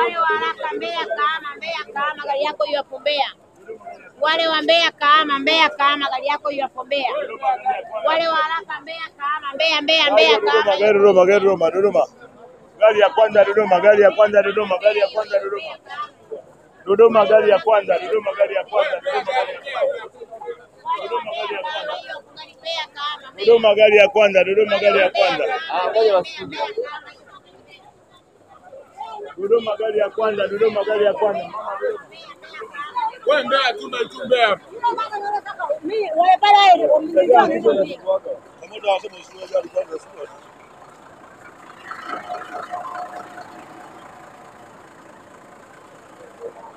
Wale wa haraka Mbeya, Kahama, Mbeya, Kahama, gari yako hiyo hapo Mbeya. Wale wa Mbeya, Kahama, Mbeya, Kahama, gari yako hiyo hapo Mbeya. Wale wa haraka Mbeya, Kahama, Mbeya, Mbeya, Mbeya, Kahama. Gari Dodoma, gari Dodoma, Dodoma. Gari ya kwanza Dodoma, gari ya kwanza Dodoma, gari ya kwanza Dodoma. Dodoma gari ya kwanza, Dodoma gari ya kwanza, Dodoma gari ya kwanza. Dodoma gari ya kwanza, Dodoma gari ya kwanza. Dodoma gari ya kwanza, Dodoma gari ya kwanza. Wewe Mbeya tu na tu Mbeya. Pamoja wasema usiwe gari kwanza, sio.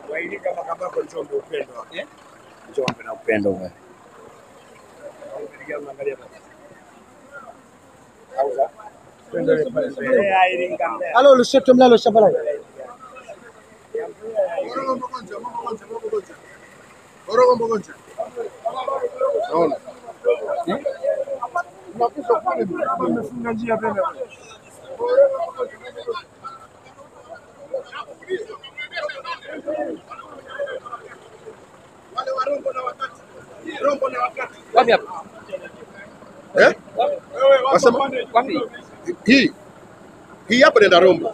Waili kama kabako Njombe upendo. Eh? Njombe na upendo wewe. Halo Lushoto mlalo shamba Hapa? Eh? Wasema Wapi? hii hii hapa nenda Rombo.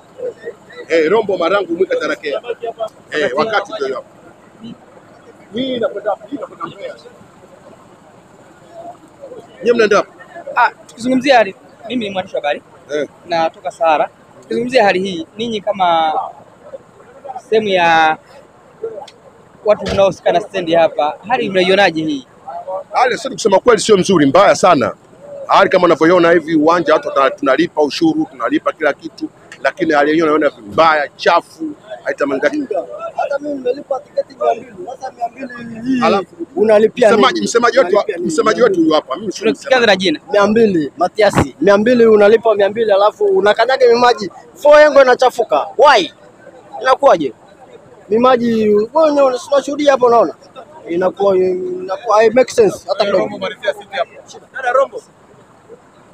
Eh, Rombo Marangu Mwika Tarakea. Eh, wakati ndio hapo. Hii inakwenda hii inakwenda Mbeya. Nyie mnaenda hapo? Ah, tukizungumzia hali mimi ni mwandishi wa habari Eh. natoka Sahara. Tukizungumzia hali hii, ninyi kama sehemu ya watu mnaohusika na stendi hapa, hali mnaionaje hii? Hali sasa kusema kweli sio mzuri, mbaya sana. Hali kama unavyoiona hivi uwanja watu tunalipa ushuru, tunalipa kila kitu, lakini hali yenyewe naona vibaya, chafu, haitamangani. Hata mimi nimelipa tiketi mia mbili. Sasa mia mbili hii Alafu unalipia msemaji nini? msemaji wetu msemaji wetu huyu hapa. Mimi sio Tunakianza na jina. mia mbili Matiasi, mia mbili unalipa mia mbili alafu unakanyaga mimaji fo yengo inachafuka. Why? Inakuwaje? Mimaji wewe unashuhudia hapo, unaona inakuwa inakuwa hai make sense hata kidogo. Dada Rombo.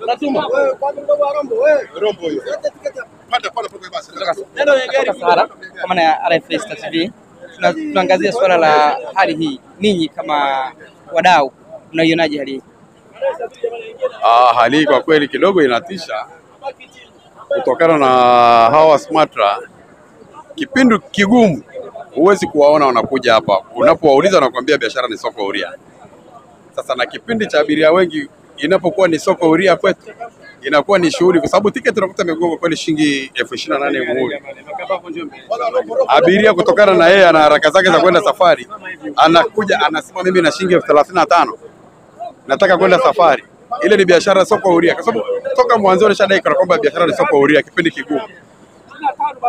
natuma Wewe kwani mdogo wa Rombo wewe? Rombo hiyo. Kwa maana ya RFA Star TV tunaangazia suala la hali hii. Ninyi kama wadau mnaionaje hali hii? Ah, hali hii kwa kweli kidogo inatisha kutokana na hawa Smatra. Kipindi kigumu, huwezi kuwaona wanakuja hapa. Unapowauliza wanakuambia biashara ni soko huria. Sasa na kipindi cha abiria wengi inapokuwa ni soko huria kwetu inakuwa ni shughuli, kwa sababu tiketi unakuta imegonga kweli shilingi elfu ishirini na nane muhuri. Abiria kutokana na yeye ana haraka zake za kwenda safari, anakuja anasema mimi na shilingi elfu thelathini na tano nataka kwenda safari. Ile ni biashara soko huria, kwa sababu toka mwanzo nishadai kana kwamba biashara ni soko huria, kipindi kigumu.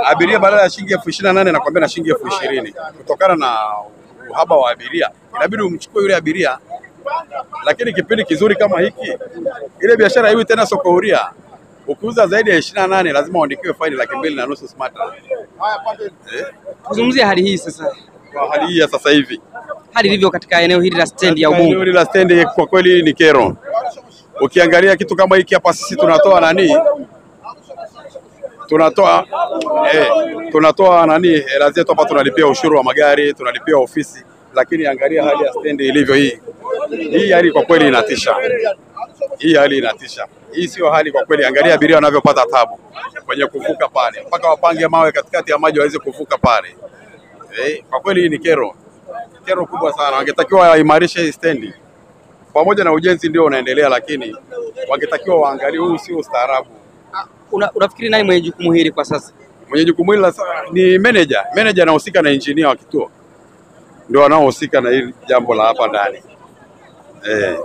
Abiria badala ya shilingi elfu ishirini na nane nakwambia na shilingi elfu ishirini kutokana na uhaba wa abiria, inabidi umchukue yule abiria. Lakini kipindi kizuri kama hiki, ile biashara hiwi tena soko huria. Ukiuza zaidi ya ishirini na nane lazima uandikiwe faini laki mbili na nusu smart. Eh, Tuzungumzie hali hii sasa, kwa hali hii ya sasa hivi hali ilivyo katika eneo hili la stendi ya Eneo Ubungo. hili la stendi kwa kweli ni kero. Ukiangalia kitu kama hiki hapa, sisi tunatoa nani, tunatoa eh, tunatoa nani hela zetu hapa, tunalipia ushuru wa magari, tunalipia ofisi, lakini angalia hali ya stendi ilivyo hii. Hii hali kwa kweli inatisha, hii hali inatisha. Hii sio hali kwa kweli. Angalia abiria wanavyopata tabu kwenye kuvuka pale, mpaka wapange mawe katikati ya maji waweze kuvuka pale. Eh, kwa kweli hii ni kero, kero kubwa sana. Wangetakiwa waimarishe hii stendi pamoja na ujenzi ndio unaendelea, lakini wangetakiwa waangalie, huu sio ustaarabu. Una, unafikiri nani mwenye jukumu hili kwa sasa? Mwenye jukumu hili ni manager. Manager anahusika na engineer wa kituo, ndio wanaohusika na hili jambo la hapa ndani eh.